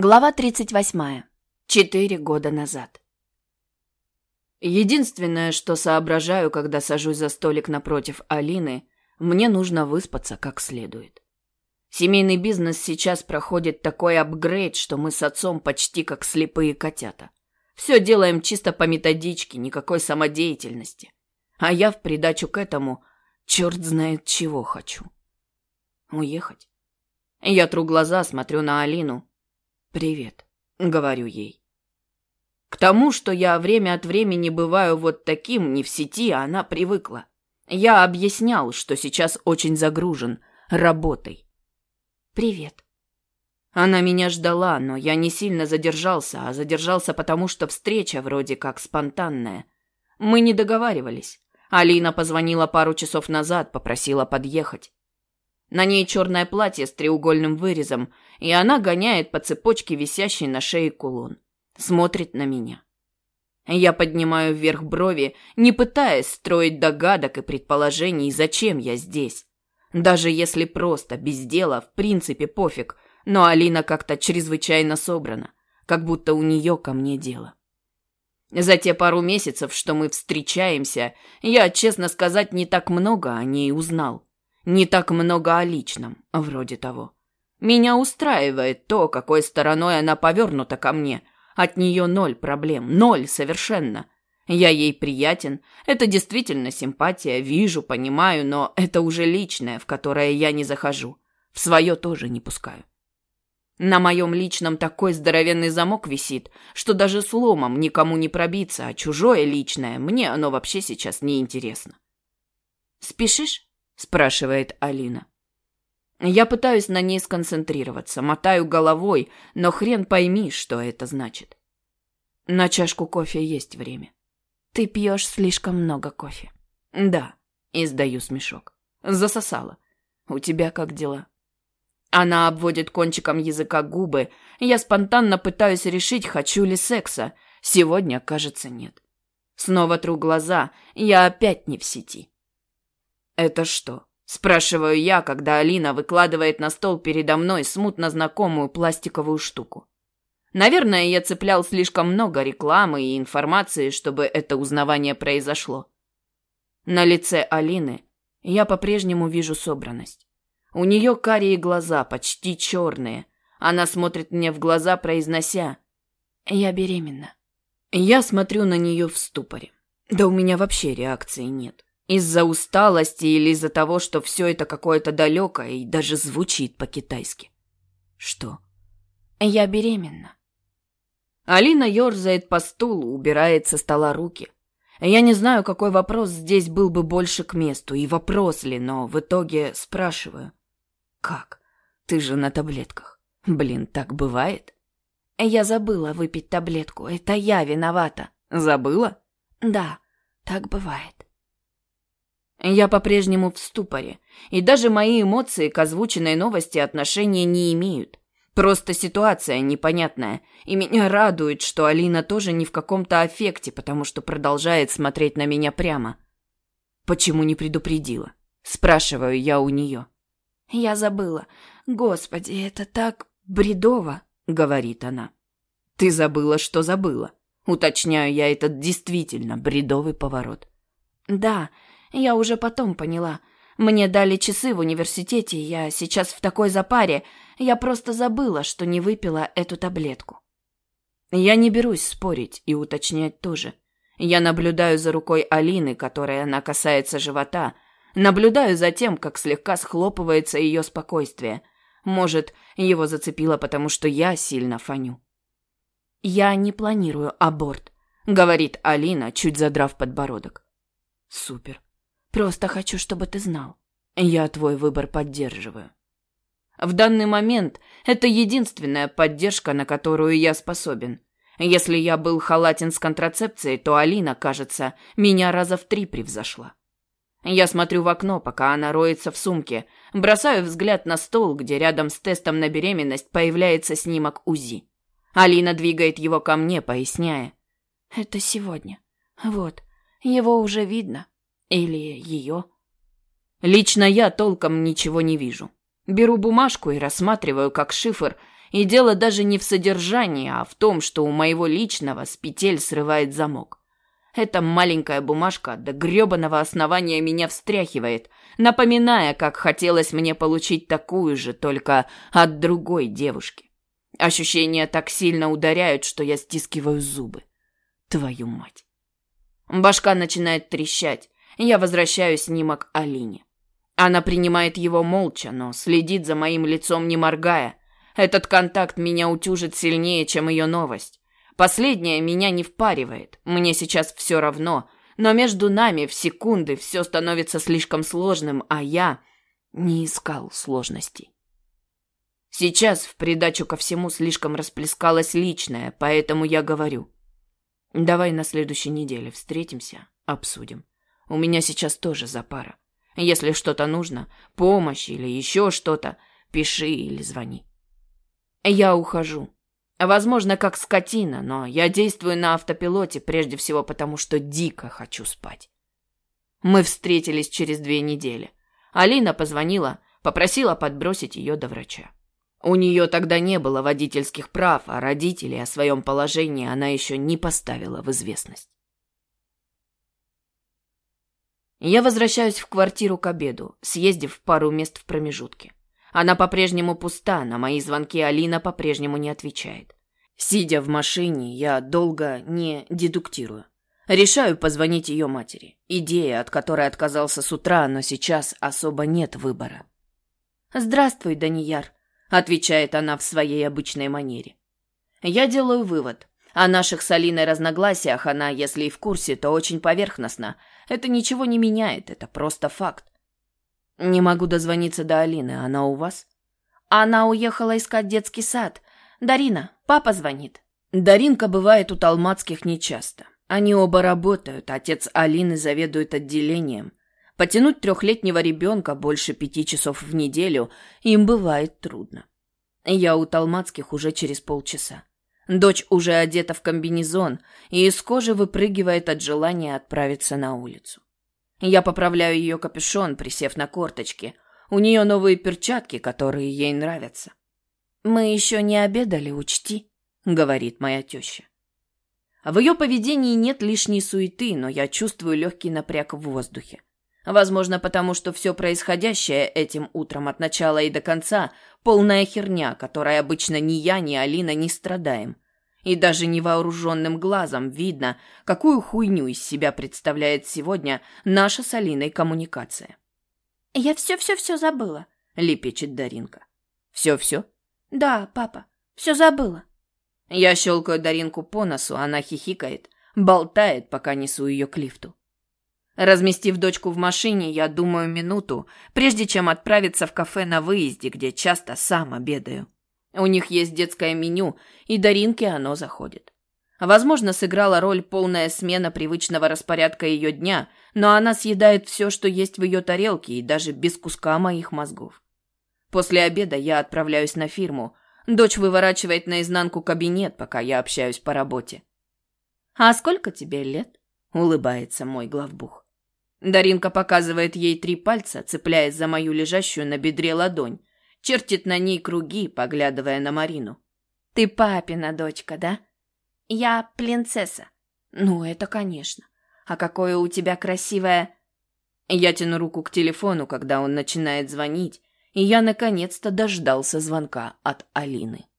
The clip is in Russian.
Глава 38. Четыре года назад. Единственное, что соображаю, когда сажусь за столик напротив Алины, мне нужно выспаться как следует. Семейный бизнес сейчас проходит такой апгрейд, что мы с отцом почти как слепые котята. Все делаем чисто по методичке, никакой самодеятельности. А я в придачу к этому черт знает чего хочу. Уехать. Я тру глаза, смотрю на Алину, «Привет», — говорю ей. К тому, что я время от времени бываю вот таким, не в сети, а она привыкла. Я объяснял, что сейчас очень загружен работой. «Привет». Она меня ждала, но я не сильно задержался, а задержался потому, что встреча вроде как спонтанная. Мы не договаривались. Алина позвонила пару часов назад, попросила подъехать. На ней черное платье с треугольным вырезом, и она гоняет по цепочке, висящей на шее кулон. Смотрит на меня. Я поднимаю вверх брови, не пытаясь строить догадок и предположений, зачем я здесь. Даже если просто без дела, в принципе, пофиг, но Алина как-то чрезвычайно собрана, как будто у нее ко мне дело. За те пару месяцев, что мы встречаемся, я, честно сказать, не так много о ней узнал. Не так много о личном, вроде того. Меня устраивает то, какой стороной она повернута ко мне. От нее ноль проблем, ноль совершенно. Я ей приятен, это действительно симпатия, вижу, понимаю, но это уже личное, в которое я не захожу. В свое тоже не пускаю. На моем личном такой здоровенный замок висит, что даже сломом никому не пробиться, а чужое личное мне оно вообще сейчас не интересно. «Спешишь?» Спрашивает Алина. Я пытаюсь на ней сконцентрироваться, мотаю головой, но хрен пойми, что это значит. На чашку кофе есть время. Ты пьешь слишком много кофе. Да, издаю смешок. Засосала. У тебя как дела? Она обводит кончиком языка губы. Я спонтанно пытаюсь решить, хочу ли секса. Сегодня, кажется, нет. Снова тру глаза. Я опять не в сети. «Это что?» – спрашиваю я, когда Алина выкладывает на стол передо мной смутно знакомую пластиковую штуку. Наверное, я цеплял слишком много рекламы и информации, чтобы это узнавание произошло. На лице Алины я по-прежнему вижу собранность. У нее карие глаза, почти черные. Она смотрит мне в глаза, произнося «Я беременна». Я смотрю на нее в ступоре. Да у меня вообще реакции нет. Из-за усталости или из-за того, что все это какое-то далекое и даже звучит по-китайски. Что? Я беременна. Алина ерзает по стулу, убирает со стола руки. Я не знаю, какой вопрос здесь был бы больше к месту, и вопрос ли, но в итоге спрашиваю. Как? Ты же на таблетках. Блин, так бывает? Я забыла выпить таблетку. Это я виновата. Забыла? Да, так бывает. Я по-прежнему в ступоре, и даже мои эмоции к озвученной новости отношения не имеют. Просто ситуация непонятная, и меня радует, что Алина тоже не в каком-то аффекте, потому что продолжает смотреть на меня прямо. Почему не предупредила? Спрашиваю я у нее. Я забыла. Господи, это так бредово, говорит она. Ты забыла, что забыла. Уточняю я этот действительно бредовый поворот. Да, я уже потом поняла. Мне дали часы в университете, я сейчас в такой запаре. Я просто забыла, что не выпила эту таблетку. Я не берусь спорить и уточнять тоже. Я наблюдаю за рукой Алины, которая она касается живота. Наблюдаю за тем, как слегка схлопывается ее спокойствие. Может, его зацепило, потому что я сильно фоню. «Я не планирую аборт», — говорит Алина, чуть задрав подбородок. «Супер. Просто хочу, чтобы ты знал. Я твой выбор поддерживаю. В данный момент это единственная поддержка, на которую я способен. Если я был халатен с контрацепцией, то Алина, кажется, меня раза в три превзошла. Я смотрю в окно, пока она роется в сумке, бросаю взгляд на стол, где рядом с тестом на беременность появляется снимок УЗИ. Алина двигает его ко мне, поясняя. «Это сегодня. Вот, его уже видно. Или ее? Лично я толком ничего не вижу. Беру бумажку и рассматриваю как шифр, И дело даже не в содержании, а в том, что у моего личного с петель срывает замок. Эта маленькая бумажка до грёбаного основания меня встряхивает, напоминая, как хотелось мне получить такую же, только от другой девушки. Ощущения так сильно ударяют, что я стискиваю зубы. Твою мать. Башка начинает трещать. Я возвращаю снимок Алине. Она принимает его молча, но следит за моим лицом, не моргая. Этот контакт меня утюжит сильнее, чем ее новость. Последняя меня не впаривает. Мне сейчас все равно. Но между нами в секунды все становится слишком сложным, а я не искал сложностей. Сейчас в придачу ко всему слишком расплескалось личное, поэтому я говорю. Давай на следующей неделе встретимся, обсудим. У меня сейчас тоже запара. Если что-то нужно, помощь или еще что-то, пиши или звони. Я ухожу. Возможно, как скотина, но я действую на автопилоте прежде всего потому, что дико хочу спать. Мы встретились через две недели. Алина позвонила, попросила подбросить ее до врача. У нее тогда не было водительских прав, а родителей о своем положении она еще не поставила в известность. Я возвращаюсь в квартиру к обеду, съездив пару мест в промежутке. Она по-прежнему пуста, на мои звонки Алина по-прежнему не отвечает. Сидя в машине, я долго не дедуктирую. Решаю позвонить ее матери. Идея, от которой отказался с утра, но сейчас особо нет выбора. «Здравствуй, Данияр», — отвечает она в своей обычной манере. Я делаю вывод. О наших с Алиной разногласиях она, если и в курсе, то очень поверхностно. Это ничего не меняет, это просто факт. Не могу дозвониться до Алины. Она у вас? Она уехала искать детский сад. Дарина, папа звонит. Даринка бывает у Талмацких нечасто. Они оба работают. Отец Алины заведует отделением. Потянуть трехлетнего ребенка больше пяти часов в неделю им бывает трудно. Я у Талмацких уже через полчаса. Дочь уже одета в комбинезон и из кожи выпрыгивает от желания отправиться на улицу. Я поправляю ее капюшон, присев на корточки. У нее новые перчатки, которые ей нравятся. «Мы еще не обедали, учти», — говорит моя теща. В ее поведении нет лишней суеты, но я чувствую легкий напряг в воздухе. Возможно, потому что все происходящее этим утром от начала и до конца — полная херня, которой обычно ни я, ни Алина не страдаем. И даже невооруженным глазом видно, какую хуйню из себя представляет сегодня наша с Алиной коммуникация. «Я все-все-все забыла», — лепечет Даринка. «Все-все?» «Да, папа, все забыла». Я щелкаю Даринку по носу, она хихикает, болтает, пока несу ее к лифту. Разместив дочку в машине, я думаю минуту, прежде чем отправиться в кафе на выезде, где часто сам обедаю. У них есть детское меню, и Даринке оно заходит. Возможно, сыграла роль полная смена привычного распорядка ее дня, но она съедает все, что есть в ее тарелке, и даже без куска моих мозгов. После обеда я отправляюсь на фирму. Дочь выворачивает наизнанку кабинет, пока я общаюсь по работе. «А сколько тебе лет?» — улыбается мой главбух. Даринка показывает ей три пальца, цепляясь за мою лежащую на бедре ладонь, чертит на ней круги, поглядывая на Марину. «Ты папина дочка, да?» «Я принцесса». «Ну, это конечно. А какое у тебя красивое...» Я тяну руку к телефону, когда он начинает звонить, и я наконец-то дождался звонка от Алины.